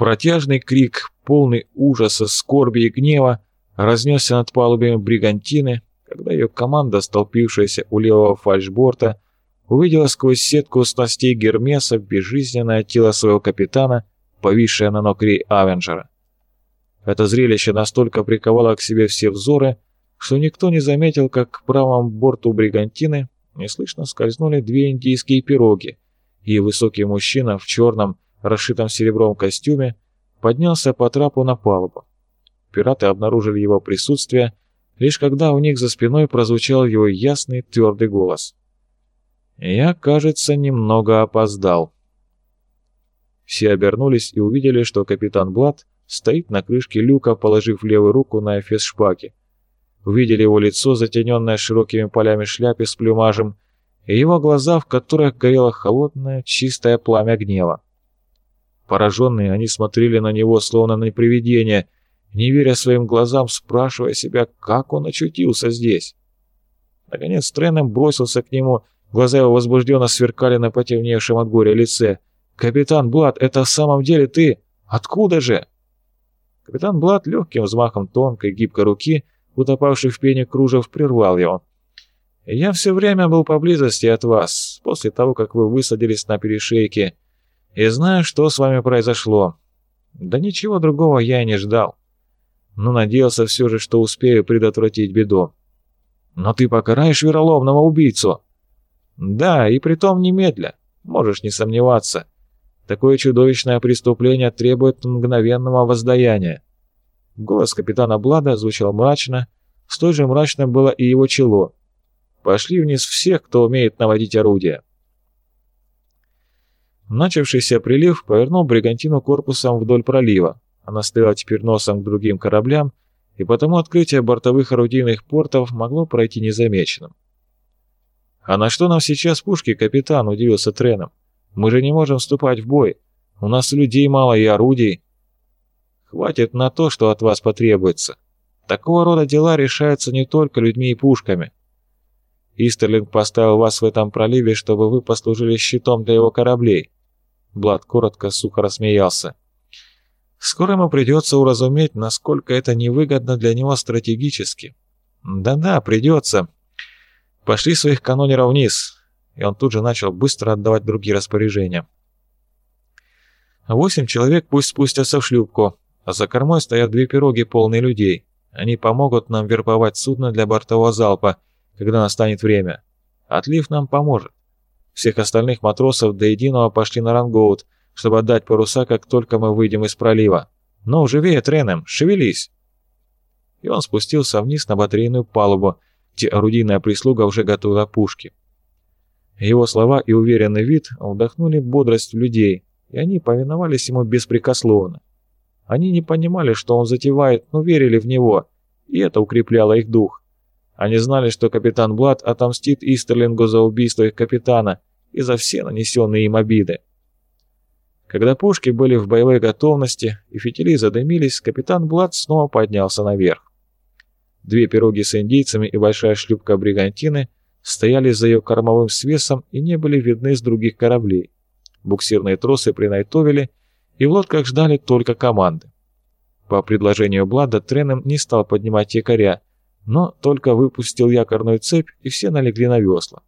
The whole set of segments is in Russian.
Протяжный крик, полный ужаса, скорби и гнева, разнесся над палубами бригантины, когда ее команда, столпившаяся у левого фальшборта, увидела сквозь сетку снастей Гермеса безжизненное тело своего капитана, повисшее на нокре Авенджера. Это зрелище настолько приковало к себе все взоры, что никто не заметил, как к правому борту бригантины неслышно скользнули две индийские пироги, и высокий мужчина в черном, расшитом серебром костюме, поднялся по трапу на палубу. Пираты обнаружили его присутствие, лишь когда у них за спиной прозвучал его ясный твердый голос. «Я, кажется, немного опоздал». Все обернулись и увидели, что капитан Блад стоит на крышке люка, положив левую руку на эфес шпаки. Увидели его лицо, затененное широкими полями шляпы с плюмажем, и его глаза, в которых горело холодное, чистое пламя гнева. Пораженные, они смотрели на него, словно на привидение, не веря своим глазам, спрашивая себя, как он очутился здесь. Наконец Тренем бросился к нему, глаза его возбужденно сверкали на потемневшем от горя лице. «Капитан Блад, это в самом деле ты? Откуда же?» Капитан Блад легким взмахом тонкой, гибкой руки, утопавший в пене кружев, прервал его. «Я все время был поблизости от вас, после того, как вы высадились на перешейке, и знаю, что с вами произошло. Да ничего другого я и не ждал. Но надеялся все же, что успею предотвратить беду. Но ты покараешь вероломного убийцу. Да, и притом немедля. Можешь не сомневаться. Такое чудовищное преступление требует мгновенного воздаяния. Голос капитана Блада звучал мрачно, столь же мрачно было и его чело. Пошли вниз всех, кто умеет наводить орудия. Начавшийся прилив повернул бригантину корпусом вдоль пролива. Она стояла теперь носом к другим кораблям, и потому открытие бортовых орудийных портов могло пройти незамеченным. «А на что нам сейчас пушки, капитан?» – удивился Треном. «Мы же не можем вступать в бой. У нас людей мало и орудий». «Хватит на то, что от вас потребуется. Такого рода дела решаются не только людьми и пушками. Истерлинг поставил вас в этом проливе, чтобы вы послужили щитом для его кораблей. Блад коротко, сухо рассмеялся. «Скоро ему придется уразуметь, насколько это невыгодно для него стратегически». «Да-да, придется. Пошли своих канонеров вниз». И он тут же начал быстро отдавать другие распоряжения. «Восемь человек пусть спустятся в шлюпку, а за кормой стоят две пироги, полные людей. Они помогут нам вербовать судно для бортового залпа, когда настанет время. Отлив нам поможет. Всех остальных матросов до единого пошли на рангоут, чтобы отдать паруса, как только мы выйдем из пролива. «Ну, живее, Тренем, шевелись!» И он спустился вниз на батарейную палубу, где орудийная прислуга уже готовила пушки. Его слова и уверенный вид вдохнули бодрость в людей, и они повиновались ему беспрекословно. Они не понимали, что он затевает, но верили в него, и это укрепляло их дух. Они знали, что капитан Блад отомстит Истерлингу за убийство их капитана и за все нанесенные им обиды. Когда пушки были в боевой готовности и фитили задымились, капитан Блад снова поднялся наверх. Две пироги с индейцами и большая шлюпка бригантины стояли за ее кормовым свесом и не были видны с других кораблей. Буксирные тросы принайтовили, и в лодках ждали только команды. По предложению Блада Тренем не стал поднимать якоря, но только выпустил якорную цепь, и все налегли на весла.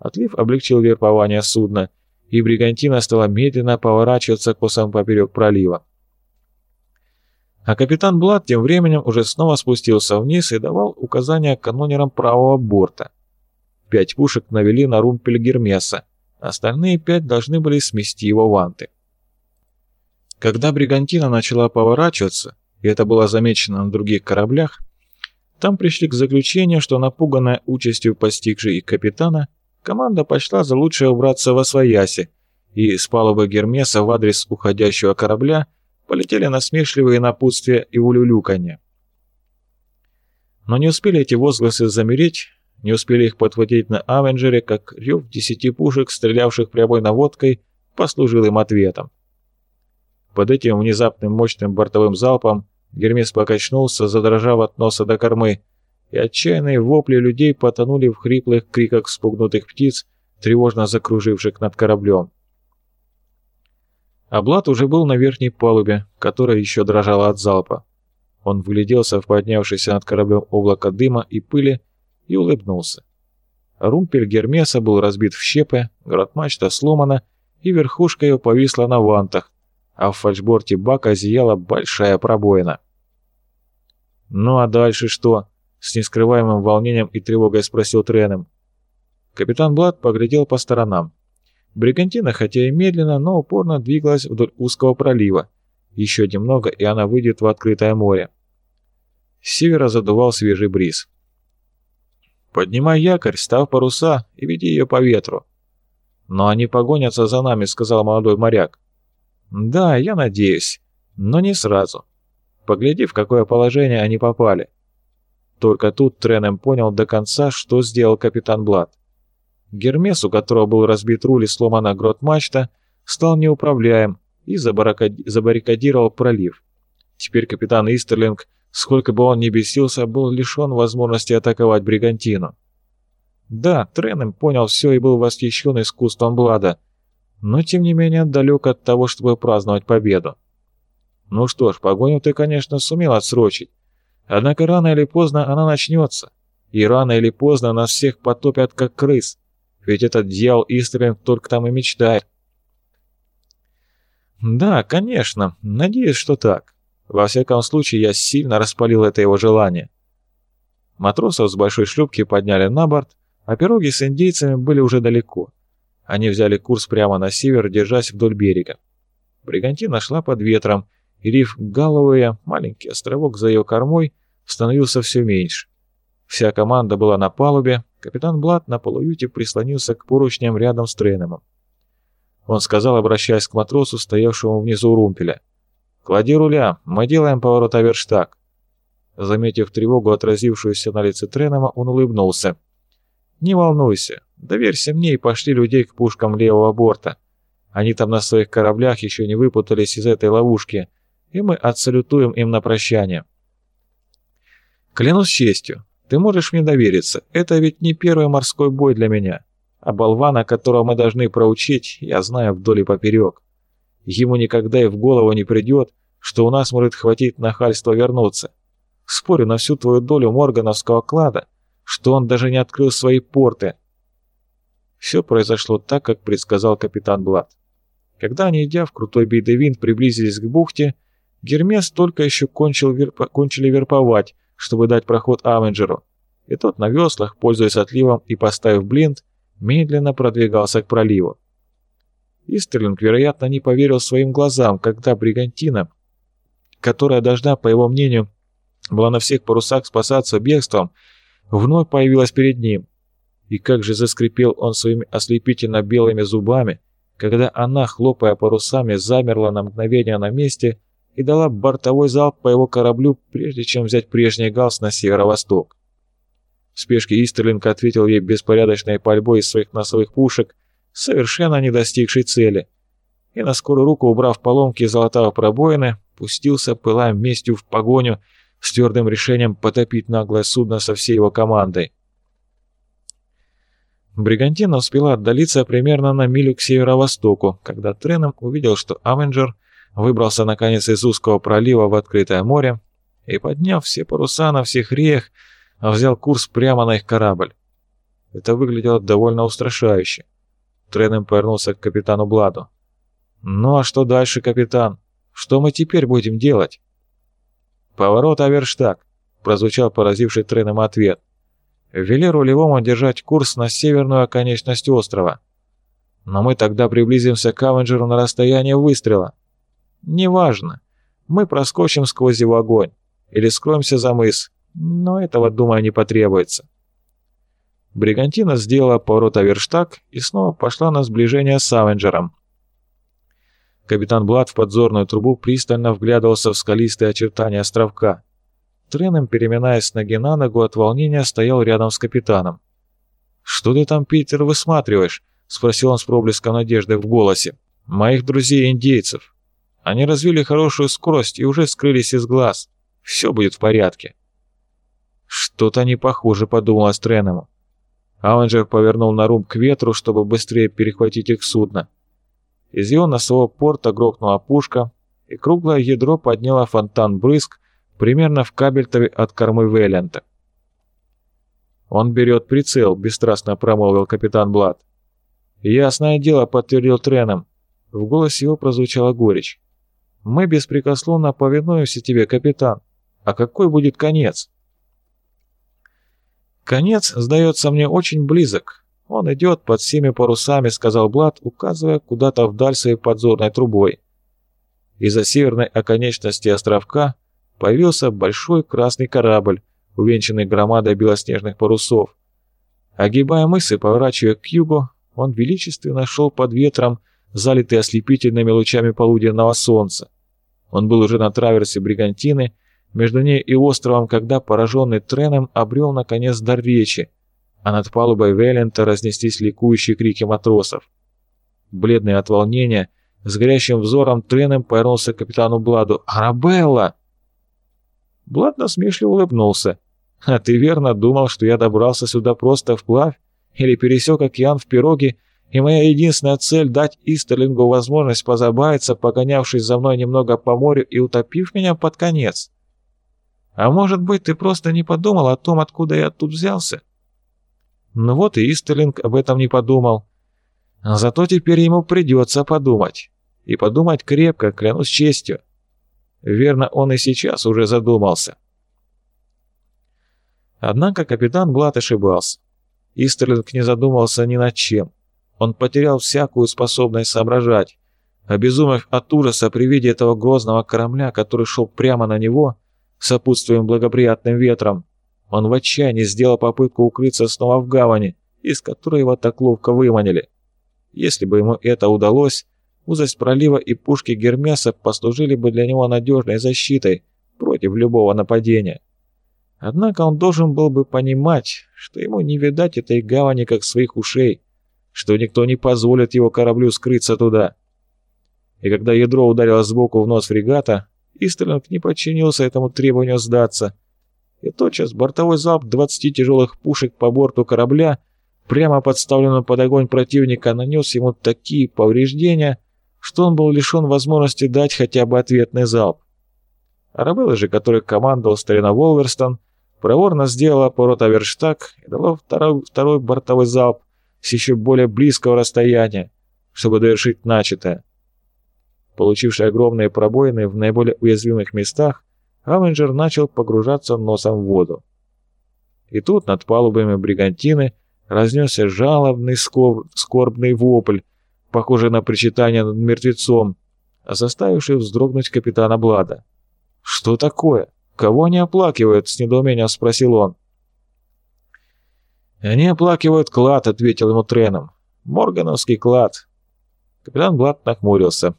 Отлив облегчил верпование судна, и бригантина стала медленно поворачиваться косом поперек пролива. А капитан Блад тем временем уже снова спустился вниз и давал указания канонерам правого борта. Пять пушек навели на румпель Гермеса, остальные пять должны были смести его ванты. Когда бригантина начала поворачиваться, и это было замечено на других кораблях, там пришли к заключению, что напуганная участью постигшей их капитана, команда пошла за лучшее убраться во свояси, и с палубы Гермеса в адрес уходящего корабля полетели насмешливые напутствия и улюлюканье. Но не успели эти возгласы замереть, не успели их подхватить на Авенджере, как рев десяти пушек, стрелявших прямой наводкой, послужил им ответом. Под этим внезапным мощным бортовым залпом Гермес покачнулся, задрожав от носа до кормы, и отчаянные вопли людей потонули в хриплых криках спугнутых птиц, тревожно закруживших над кораблем. А Блад уже был на верхней палубе, которая еще дрожала от залпа. Он вгляделся в поднявшееся над кораблем облако дыма и пыли и улыбнулся. Румпель Гермеса был разбит в щепы, грот-мачта сломана, и верхушка ее повисла на вантах, а в фальшборте бака зияла большая пробоина. «Ну а дальше что?» — с нескрываемым волнением и тревогой спросил Треном. Капитан Блад поглядел по сторонам. Бригантина, хотя и медленно, но упорно двигалась вдоль узкого пролива. Еще немного, и она выйдет в открытое море. С севера задувал свежий бриз. «Поднимай якорь, став паруса и веди ее по ветру». «Но они погонятся за нами», — сказал молодой моряк. «Да, я надеюсь, но не сразу. Погляди, в какое положение они попали». Только тут Тренем понял до конца, что сделал капитан Блад. Гермес, у которого был разбит руль и сломана грот-мачта, стал неуправляем и забаррикадировал пролив. Теперь капитан Истерлинг, сколько бы он ни бесился, был лишен возможности атаковать бригантину. Да, Тренем понял все и был восхищен искусством Блада, но тем не менее далек от того, чтобы праздновать победу. Ну что ж, погоню ты, конечно, сумел отсрочить, однако рано или поздно она начнется, и рано или поздно нас всех потопят как крыс, ведь этот дьявол Истрин только там и мечтает. Да, конечно, надеюсь, что так. Во всяком случае, я сильно распалил это его желание. Матросов с большой шлюпки подняли на борт, а пироги с индейцами были уже далеко. Они взяли курс прямо на север, держась вдоль берега. Бригантина шла под ветром, и риф Галлоуэя, маленький островок за ее кормой, становился все меньше. Вся команда была на палубе, капитан Блад на полуюте прислонился к поручням рядом с Тренемом. Он сказал, обращаясь к матросу, стоявшему внизу румпеля. «Клади руля, мы делаем поворот Аверштаг». Заметив тревогу, отразившуюся на лице Тренема, он улыбнулся. «Не волнуйся, доверься мне и пошли людей к пушкам левого борта. Они там на своих кораблях еще не выпутались из этой ловушки, и мы отсалютуем им на прощание». «Клянусь честью, ты можешь мне довериться, это ведь не первый морской бой для меня. А болвана, которого мы должны проучить, я знаю вдоль и поперек. Ему никогда и в голову не придет, что у нас может хватить нахальства вернуться. Спорю на всю твою долю моргановского клада, что он даже не открыл свои порты. Все произошло так, как предсказал капитан Блад. Когда они, идя в крутой бейдевинт, приблизились к бухте, Гермес только еще кончил верп... кончили верповать, чтобы дать проход Авенджеру, и тот на веслах, пользуясь отливом и поставив блинт, медленно продвигался к проливу. Истерлинг, вероятно, не поверил своим глазам, когда бригантина, которая должна, по его мнению, была на всех парусах спасаться бегством, вновь появилась перед ним. И как же заскрипел он своими ослепительно белыми зубами, когда она, хлопая парусами, замерла на мгновение на месте и дала бортовой залп по его кораблю, прежде чем взять прежний галс на северо-восток. В спешке Истерлинг ответил ей беспорядочной пальбой из своих носовых пушек, совершенно не достигшей цели, и на скорую руку, убрав поломки золотого пробоины, пустился, пылая местью в погоню, с твердым решением потопить наглое судно со всей его командой. Бригантина успела отдалиться примерно на милю к северо-востоку, когда Треном увидел, что Авенджер выбрался наконец из узкого пролива в открытое море и, подняв все паруса на всех реях, взял курс прямо на их корабль. Это выглядело довольно устрашающе. Треном повернулся к капитану Бладу. «Ну а что дальше, капитан? Что мы теперь будем делать?» «Поворот Аверштаг», — прозвучал поразивший Треном ответ. «Вели рулевому держать курс на северную оконечность острова. Но мы тогда приблизимся к Авенджеру на расстояние выстрела». Неважно. Мы проскочим сквозь его огонь. Или скроемся за мыс. Но этого, думаю, не потребуется. Бригантина сделала поворот Аверштаг и снова пошла на сближение с Авенджером. Капитан Блад в подзорную трубу пристально вглядывался в скалистые очертания островка. Треном, переминаясь с ноги на ногу от волнения, стоял рядом с капитаном. «Что ты там, Питер, высматриваешь?» — спросил он с проблеском надежды в голосе. «Моих друзей-индейцев. Они развили хорошую скорость и уже скрылись из глаз. Все будет в порядке. Что-то не похоже, подумал Астреному. Авенджер повернул на рум к ветру, чтобы быстрее перехватить их судно. Из его носового порта грохнула пушка, и круглое ядро подняло фонтан брызг примерно в кабельтове от кормы Вэллента. «Он берет прицел», — бесстрастно промолвил капитан Блад. «Ясное дело», — подтвердил Треном. В голосе его прозвучала горечь. «Мы беспрекословно повинуемся тебе, капитан. А какой будет конец?» «Конец, сдается мне, очень близок. Он идет под всеми парусами», — сказал Блад, указывая куда-то вдаль своей подзорной трубой. Из-за северной оконечности островка появился большой красный корабль, увенчанный громадой белоснежных парусов. Огибая мысы, поворачивая к югу, он величественно шел под ветром, залитый ослепительными лучами полуденного солнца. Он был уже на траверсе Бригантины, между ней и островом, когда, пораженный треном, обрел наконец дар речи, а над палубой Веллента разнеслись ликующие крики матросов. Бледный от волнения, с горящим взором треном повернулся к капитану Бладу. «Арабелла!» Блад насмешливо улыбнулся. «А ты верно думал, что я добрался сюда просто вплавь? Или пересек океан в пироге, и моя единственная цель — дать Истерлингу возможность позабавиться, погонявшись за мной немного по морю и утопив меня под конец? А может быть, ты просто не подумал о том, откуда я тут взялся?» Ну вот и Истерлинг об этом не подумал. Зато теперь ему придется подумать. И подумать крепко, клянусь честью. Верно, он и сейчас уже задумался. Однако капитан Блат ошибался. Истерлинг не задумался ни над чем. Он потерял всякую способность соображать. Обезумев от ужаса при виде этого грозного корабля, который шел прямо на него, сопутствуем благоприятным ветром, он в отчаянии сделал попытку укрыться снова в гавани, из которой его так ловко выманили. Если бы ему это удалось, узость пролива и пушки Гермеса послужили бы для него надежной защитой против любого нападения. Однако он должен был бы понимать, что ему не видать этой гавани как своих ушей, что никто не позволит его кораблю скрыться туда. И когда ядро ударило сбоку в нос фрегата, Истерлинг не подчинился этому требованию сдаться, и тотчас бортовой залп 20 тяжелых пушек по борту корабля, прямо подставленного под огонь противника, нанес ему такие повреждения, что он был лишен возможности дать хотя бы ответный залп. Арабелла же, который командовал старина Волверстон, проворно сделала поворот Аверштаг и дала второй, второй бортовой залп с еще более близкого расстояния, чтобы довершить начатое. Получивший огромные пробоины в наиболее уязвимых местах, Авенджер начал погружаться носом в воду. И тут над палубами бригантины разнесся жалобный скорб, скорбный вопль, похожий на причитание над мертвецом, заставивший вздрогнуть капитана Блада. «Что такое?» «Кого они оплакивают?» — с недоумением спросил он. «Они оплакивают клад», — ответил ему Треном. «Моргановский клад». Капитан Блад нахмурился.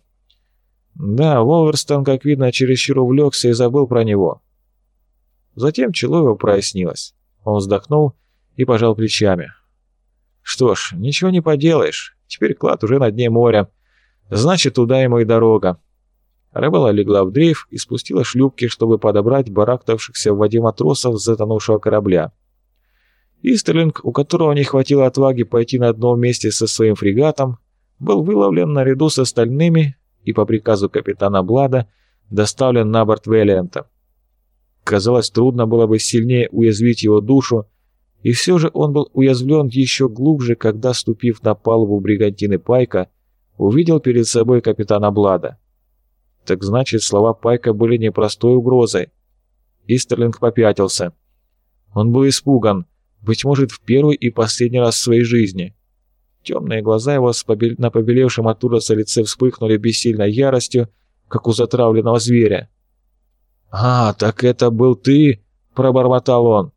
Да, Волверстон, как видно, чересчур увлекся и забыл про него. Затем чело его прояснилось. Он вздохнул и пожал плечами. «Что ж, ничего не поделаешь. Теперь клад уже на дне моря. Значит, туда ему и дорога. Рыбала легла в дрейф и спустила шлюпки, чтобы подобрать барахтавшихся в воде матросов затонувшего корабля. Истерлинг, у которого не хватило отваги пойти на дно вместе со своим фрегатом, был выловлен наряду с остальными и по приказу капитана Блада доставлен на борт Вэллианта. Казалось, трудно было бы сильнее уязвить его душу, и все же он был уязвлен еще глубже, когда, ступив на палубу бригантины Пайка, увидел перед собой капитана Блада. Так значит, слова Пайка были непростой угрозой. Истерлинг попятился. Он был испуган, быть может, в первый и последний раз в своей жизни. Темные глаза его на побелевшем от ужаса лице вспыхнули бессильной яростью, как у затравленного зверя. «А, так это был ты!» — пробормотал он.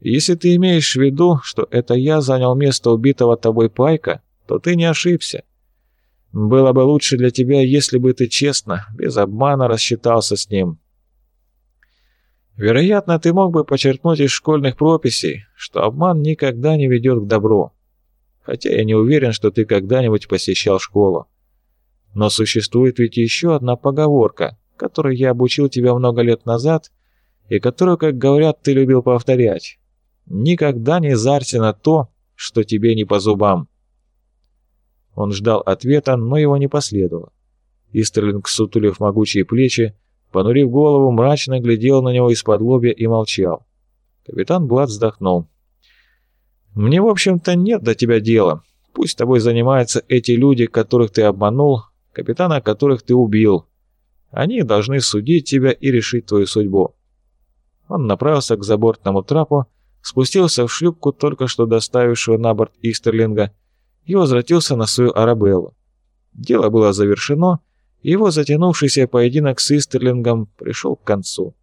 «Если ты имеешь в виду, что это я занял место убитого тобой Пайка, то ты не ошибся. Было бы лучше для тебя, если бы ты честно, без обмана рассчитался с ним. Вероятно, ты мог бы подчеркнуть из школьных прописей, что обман никогда не ведет к добру. Хотя я не уверен, что ты когда-нибудь посещал школу. Но существует ведь еще одна поговорка, которой я обучил тебя много лет назад и которую, как говорят, ты любил повторять. Никогда не зарься на то, что тебе не по зубам. Он ждал ответа, но его не последовало. Истерлинг, сутулив могучие плечи, понурив голову, мрачно глядел на него из-под лобья и молчал. Капитан Блад вздохнул. «Мне, в общем-то, нет до тебя дела. Пусть тобой занимаются эти люди, которых ты обманул, капитана которых ты убил. Они должны судить тебя и решить твою судьбу». Он направился к забортному трапу, спустился в шлюпку, только что доставившего на борт Истерлинга, и возвратился на свою Арабеллу. Дело было завершено, его затянувшийся поединок с Истерлингом пришел к концу.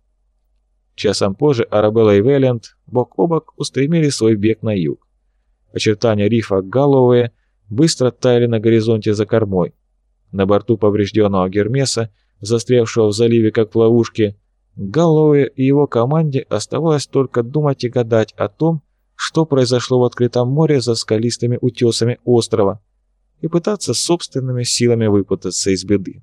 Часом позже Арабелла и Вэллиант бок о бок устремили свой бег на юг. Очертания рифа Галлоуэ быстро таяли на горизонте за кормой. На борту поврежденного Гермеса, застрявшего в заливе как в ловушке, Галлоуэ и его команде оставалось только думать и гадать о том, что произошло в открытом море за скалистыми утесами острова, и пытаться собственными силами выпутаться из беды.